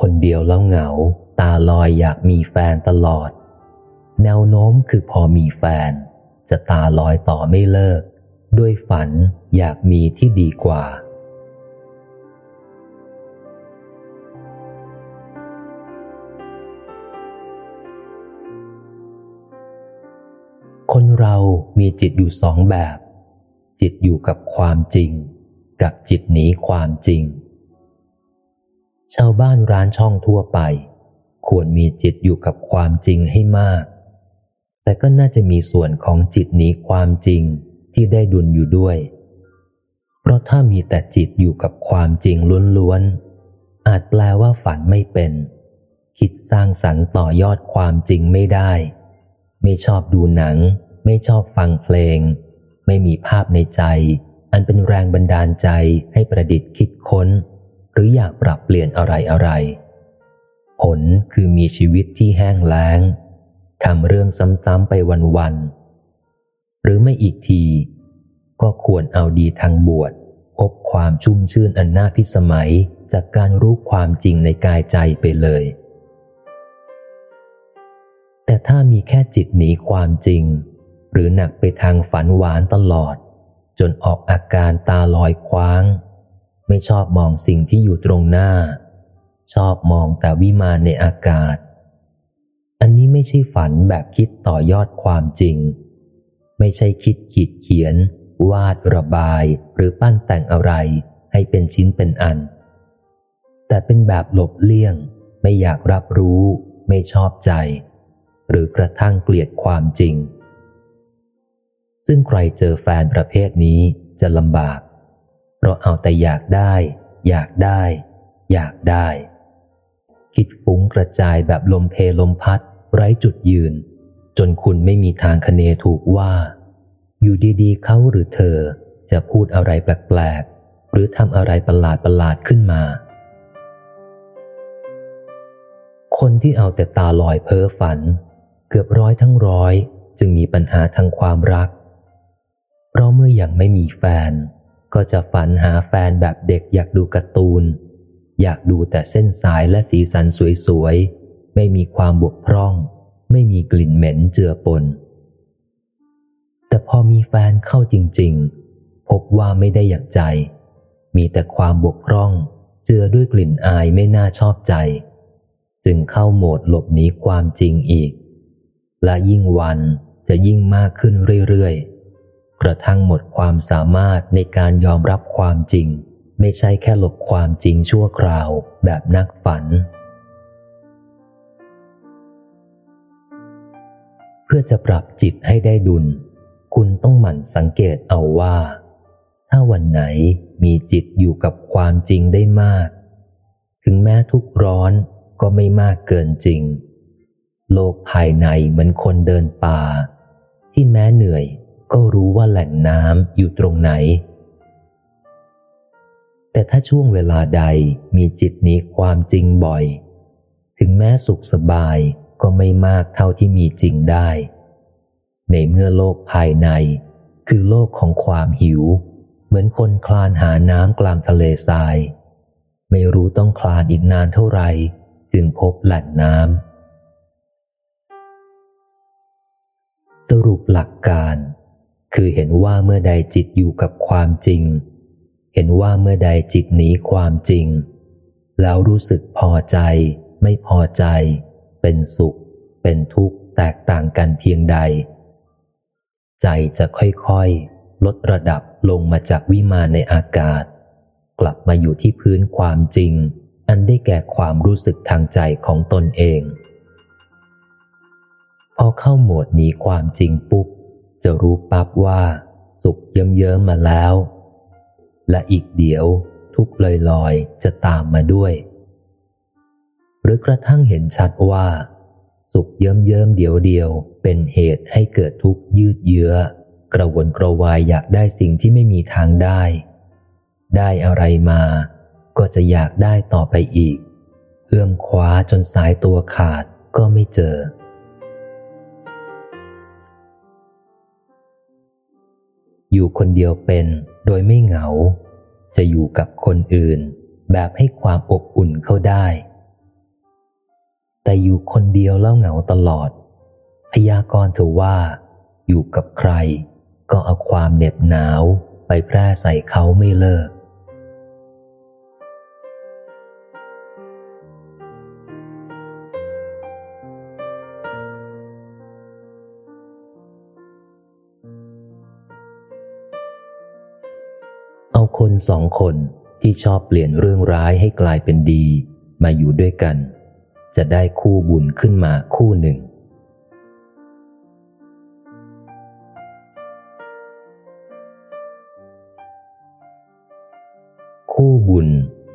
คนเดียวแล้วเหงา ตาลอยอยากมีแฟนตลอด แนวโน้มคือพอมีแฟน จะตาลอยต่อไม่เลิก ด้วยฝันอยากมีที่ดีกว่า คนเรามีจิตอยู่สองแบบ จิตอยู่กับความจริง กับจิตหนีความจริง ชาวบ้านร้านช่องทั่วไป ควรมีจิตอยู่กับความจริงให้มาก แต่ก็น่าจะมีส่วนของจิตหนีความจริงที่ได้ดุลอยู่ด้วย เพราะถ้ามีแต่จิตอยู่กับความจริงล้วนๆ อาจแปลว่าฝันไม่เป็น คิดสร้างสรรค์ต่อยอดความจริงไม่ได้ ไม่ชอบดูหนัง ไม่ชอบฟังเพลง ไม่มีภาพในใจ อันเป็นแรงบันดาลใจให้ประดิษฐ์คิดค้น หรืออยากปรับเปลี่ยนอะไรอะไร ผลคือมีชีวิตที่แห้งแล้งทำเรื่องซ้ำๆไปวันๆ หรือไม่อีกที ก็ควรเอาดีทางบวชพบความชุ่มชื่นอันน่าพิสมัยจากการรู้ความจริงในกายใจไปเลย แต่ถ้ามีแค่จิตหนีความจริง หรือหนักไปทางฝันหวานตลอด จนออกอาการตาลอยคว้าง ไม่ชอบมองสิ่งที่อยู่ตรงหน้า ชอบมองแต่วิมานในอากาศ อันนี้ไม่ใช่ฝันแบบคิดต่อยอดความจริง ไม่ใช่คิดขีดเขียน วาดระบายหรือปั้นแต่งอะไรให้เป็นชิ้นเป็นอัน แต่เป็นแบบหลบเลี่ยง ไม่อยากรับรู้ ไม่ชอบใจ หรือกระทั่งเกลียดความจริง ซึ่งใครเจอแฟนประเภทนี้จะลำบาก เพราะเอาแต่อยากได้ อยากได้ อยากได้ คิดฟุ้งกระจายแบบลมเพลมพัด ไร้จุดยืน จนคุณไม่มีทางคเนถูกว่า อยู่ดีๆเขาหรือเธอจะพูดอะไรแปลกๆหรือทำอะไรประหลาดๆขึ้นมา คนที่เอาแต่ตาลอยเพ้อฝัน เกือบร้อยทั้งร้อย จึงมีปัญหาทางความรัก เพราะเมื่ออยังไม่มีแฟน ก็จะฝันหาแฟนแบบเด็กอยากดูการ์ตูน อยากดูแต่เส้นสายและสีสันสวยๆ ไม่มีความบกพร่อง ไม่มีกลิ่นเหม็นเจือปน แต่พอมีแฟนเข้าจริงๆ พบว่าไม่ได้อย่างใจ มีแต่ความบกพร่อง เจือด้วยกลิ่นอายไม่น่าชอบใจ จึงเข้าโหมดหลบหนีความจริงอีก และยิ่งวันจะยิ่งมากขึ้นเรื่อยๆ กระทั่งหมดความสามารถในการยอมรับความจริง ไม่ใช่แค่หลบความจริงชั่วคราวแบบนักฝัน เพื่อจะปรับจิตให้ได้ดุล คุณต้องหมั่นสังเกตเอาว่า ถ้าวันไหนมีจิตอยู่กับความจริงได้มาก ถึงแม้ทุกร้อนก็ไม่มากเกินจริง โลกภายในเหมือนคนเดินป่า ที่แม้เหนื่อย ก็รู้ว่าแหล่งน้ำอยู่ตรงไหน แต่ถ้าช่วงเวลาใดมีจิตนี้ความจริงบ่อย ถึงแม้สุขสบายก็ไม่มากเท่าที่มีจริงได้ ในเมื่อโลกภายใน คือโลกของความหิว เหมือนคนคลานหาน้ำกลางทะเลทราย ไม่รู้ต้องคลานอีกนานเท่าไหร่จึงพบแหล่งน้ำสรุปหลักการ คือเห็นว่าเมื่อใดจิตอยู่กับความจริง เห็นว่าเมื่อใดจิตหนีความจริง แล้วรู้สึกพอใจ ไม่พอใจ เป็นสุข เป็นทุกข์แตกต่างกันเพียงใด ใจจะค่อยๆ ลดระดับลงมาจากวิมานในอากาศ กลับมาอยู่ที่พื้นความจริง อันได้แก่ความรู้สึกทางใจของตนเอง พอเข้าโหมดหนีความจริงปุ๊บ จะรู้ปั๊บว่าสุขเยิ้มเยิ้มมาแล้ว และอีกเดี๋ยวทุกลอยลอยจะตามมาด้วย หรือกระทั่งเห็นชัดว่า สุขเยิ้มเยิ้มเดียวเดียวเป็นเหตุให้เกิดทุกข์ยืดเยื้อกระวนกระวายอยากได้สิ่งที่ไม่มีทางได้ ได้อะไรมา ก็จะอยากได้ต่อไปอีก เอื้อมคว้าจนสายตัวขาดก็ไม่เจอ อยู่คนเดียวเป็นโดยไม่เหงา จะอยู่กับคนอื่น แบบให้ความอบอุ่นเข้าได้ แต่อยู่คนเดียวแล้วเหงาตลอด พยากรณ์ถือว่า อยู่กับใคร ก็เอาความเหน็บหนาวไปแพร่ใส่เขาไม่เลิก คนสองคนที่ชอบเปลี่ยนเรื่องร้ายให้กลายเป็นดี มาอยู่ด้วยกัน จะได้คู่บุญขึ้นมาคู่หนึ่ง คู่บุญ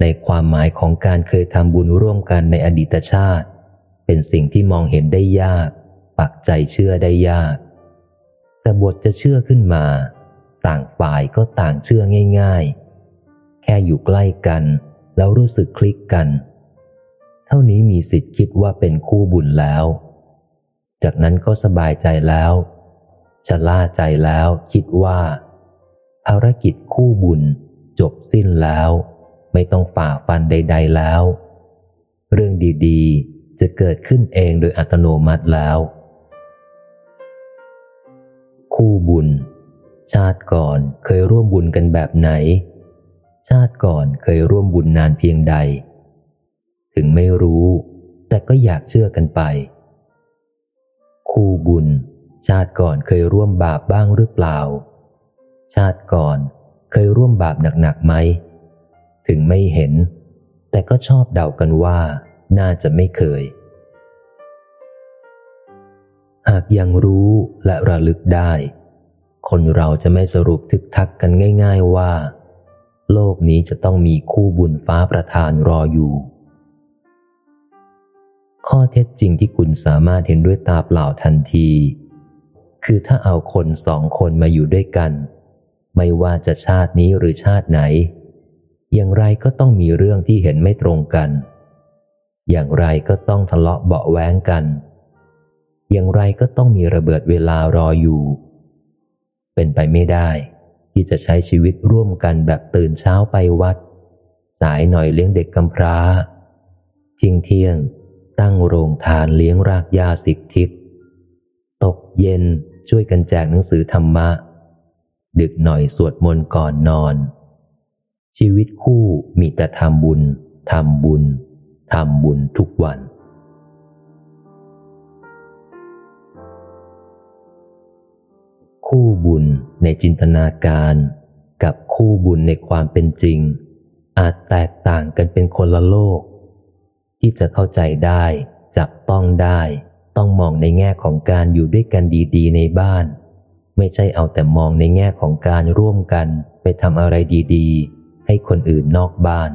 ในความหมายของการเคยทำบุญร่วมกันในอดีตชาติ เป็นสิ่งที่มองเห็นได้ยาก ปักใจเชื่อได้ยาก แต่บทจะเชื่อขึ้นมา ต่างฝ่ายก็ต่างเชื่อง่าย ๆ แค่อยู่ใกล้กัน แล้วรู้สึกคลิกกัน เท่านี้มีสิทธิ์คิดว่าเป็นคู่บุญแล้ว จากนั้นก็สบายใจแล้วชะล่าใจแล้วคิดว่า ภารกิจคู่บุญจบสิ้นแล้ว ไม่ต้องฝ่าฟันใด ๆแล้ว เรื่องดีๆ จะเกิดขึ้นเองโดยอัตโนมัติแล้ว คู่บุญ ชาติก่อนเคยร่วมบุญกันแบบไหน ชาติก่อนเคยร่วมบุญนานเพียงใด ถึงไม่รู้ แต่ก็อยากเชื่อกันไป คู่บุญ ชาติก่อนเคยร่วมบาปบ้างหรือเปล่า ชาติก่อนเคยร่วมบาปหนักๆไหม ถึงไม่เห็น แต่ก็ชอบเดากันว่า น่าจะไม่เคย หากยังรู้และระลึกได้ คนเราจะไม่สรุปทึกทักกันง่าย ๆว่า โลกนี้จะต้องมีคู่บุญฟ้าประทานรออยู่ ข้อเท็จจริงที่คุณสามารถเห็นด้วยตาเปล่าทันที คือถ้าเอาคนสองคนมาอยู่ด้วยกัน ไม่ว่าจะชาตินี้หรือชาติไหน อย่างไรก็ต้องมีเรื่องที่เห็นไม่ตรงกัน อย่างไรก็ต้องทะเลาะเบาแว้งกัน อย่างไรก็ต้องมีระเบิดเวลารออยู่ เป็นไปไม่ได้ ที่จะใช้ชีวิตร่วมกันแบบตื่นเช้าไปวัด สายหน่อยเลี้ยงเด็กกำพร้าเที่ยงเที่ยง ตั้งโรงทานเลี้ยงรากหญ้าสิบทิศ ตกเย็นช่วยกันแจกหนังสือธรรมะ ดึกหน่อยสวดมนต์ก่อนนอน ชีวิตคู่มีแต่ทำบุญทำบุญทำบุญทุกวัน คู่บุญในจินตนาการ กับคู่บุญในความเป็นจริง อาจแตกต่างกันเป็นคนละโลก ที่จะเข้าใจได้ จับต้องได้ ต้องมองในแง่ของการอยู่ด้วยกันดีๆ ในบ้าน ไม่ใช่เอาแต่มองในแง่ของการร่วมกันไปทำอะไรดีๆ ให้คนอื่นนอกบ้าน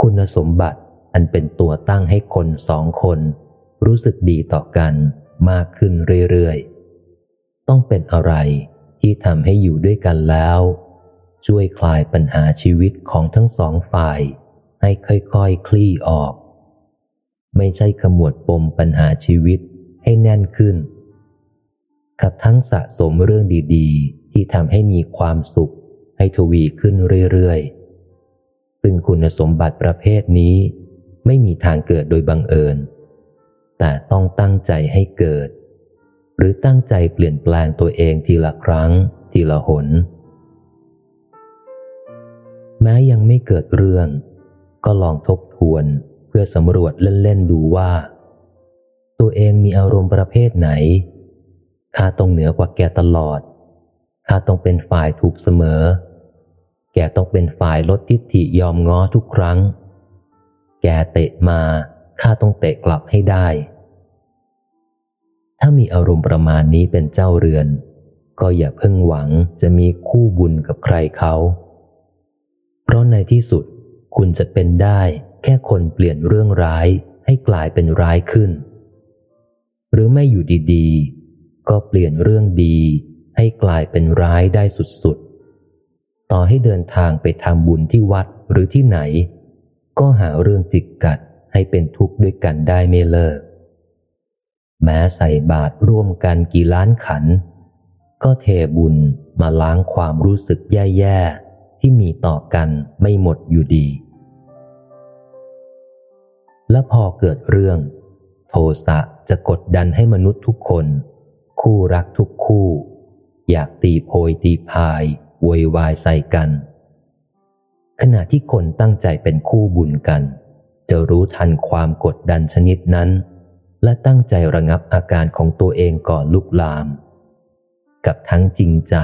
คุณสมบัติอันเป็นตัวตั้งให้คนสองคน รู้สึกดีต่อกัน มากขึ้นเรื่อยๆ ต้องเป็นอะไรที่ทำให้อยู่ด้วยกันแล้ว ช่วยคลายปัญหาชีวิตของทั้งสองฝ่าย ให้ค่อยๆคคลี่ออก ไม่ใช่ขมวดปมปัญหาชีวิตให้แน่นขึ้น กับทั้งสะสมเรื่องดีๆ ที่ทำให้มีความสุข ให้ทวีขึ้นเรื่อยๆ ซึ่งคุณสมบัติประเภทนี้ ไม่มีทางเกิดโดยบังเอิญ แต่ต้องตั้งใจให้เกิด หรือตั้งใจเปลี่ยนแปลงตัวเองทีละครั้ง ทีละหน แม้ยังไม่เกิดเรื่อง ก็ลองทบทวนเพื่อสำรวจเล่น ๆ ดูว่า ตัวเองมีอารมณ์ประเภทไหนข้าต้องเหนือกว่าแกตลอดข้าต้องเป็นฝ่ายถูกเสมอ แกต้องเป็นฝ่ายลดทิฏฐิยอมง้อทุกครั้ง แกเตะมา ข้าต้องเตะกลับให้ได้ ถ้ามีอารมณ์ประมาณนี้เป็นเจ้าเรือน ก็อย่าเพิ่งหวังจะมีคู่บุญกับใครเขา เพราะในที่สุดคุณจะเป็นได้แค่คนเปลี่ยนเรื่องร้ายให้กลายเป็นร้ายขึ้น หรือไม่อยู่ดีๆ ก็เปลี่ยนเรื่องดีให้กลายเป็นร้ายได้สุดๆ ต่อให้เดินทางไปทำบุญที่วัดหรือที่ไหน ก็หาเรื่องจิกกัด ให้เป็นทุกข์ด้วยกันได้ไม่เลิก แม้ใส่บาตรร่วมกันกี่ล้านขัน ก็เทบุญมาล้างความรู้สึกแย่ๆ ที่มีต่อกันไม่หมดอยู่ดี และพอเกิดเรื่อง โทสะจะกดดันให้มนุษย์ทุกคน คู่รักทุกคู่ อยากตีโพยตีพายโวยวายใส่กัน ขณะที่คนตั้งใจเป็นคู่บุญกัน จะรู้ทันความกดดันชนิดนั้น และตั้งใจระงับอาการของตัวเองก่อนลุกลาม กับทั้งจริงใจ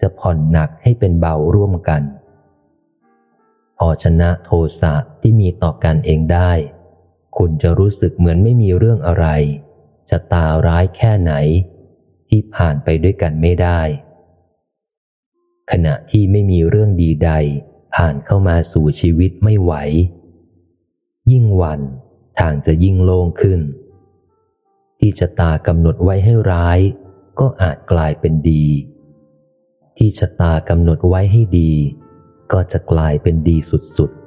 จะผ่อนหนักให้เป็นเบาร่วมกัน พอชนะโทสะที่มีต่อกันเองได้ คุณจะรู้สึกเหมือนไม่มีเรื่องอะไรจะตาร้ายแค่ไหน ที่ผ่านไปด้วยกันไม่ได้ ขณะที่ไม่มีเรื่องดีใดผ่านเข้ามาสู่ชีวิตไม่ไหว ยิ่งวันทางจะยิ่งโล่งขึ้น ที่ชะตากำหนดไว้ให้ร้าย ก็อาจกลายเป็นดี ที่ชะตากำหนดไว้ให้ดี ก็จะกลายเป็นดีสุดๆ